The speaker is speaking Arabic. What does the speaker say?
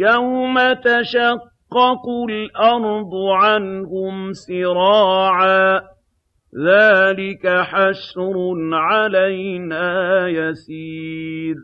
يَوْمَ تَشَقَّقُ الْأَرْضُ عَنْهُمْ سِرَاعًا ۚ ذَٰلِكَ حَشْرٌ عَلَيْنَا يَسِيرٌ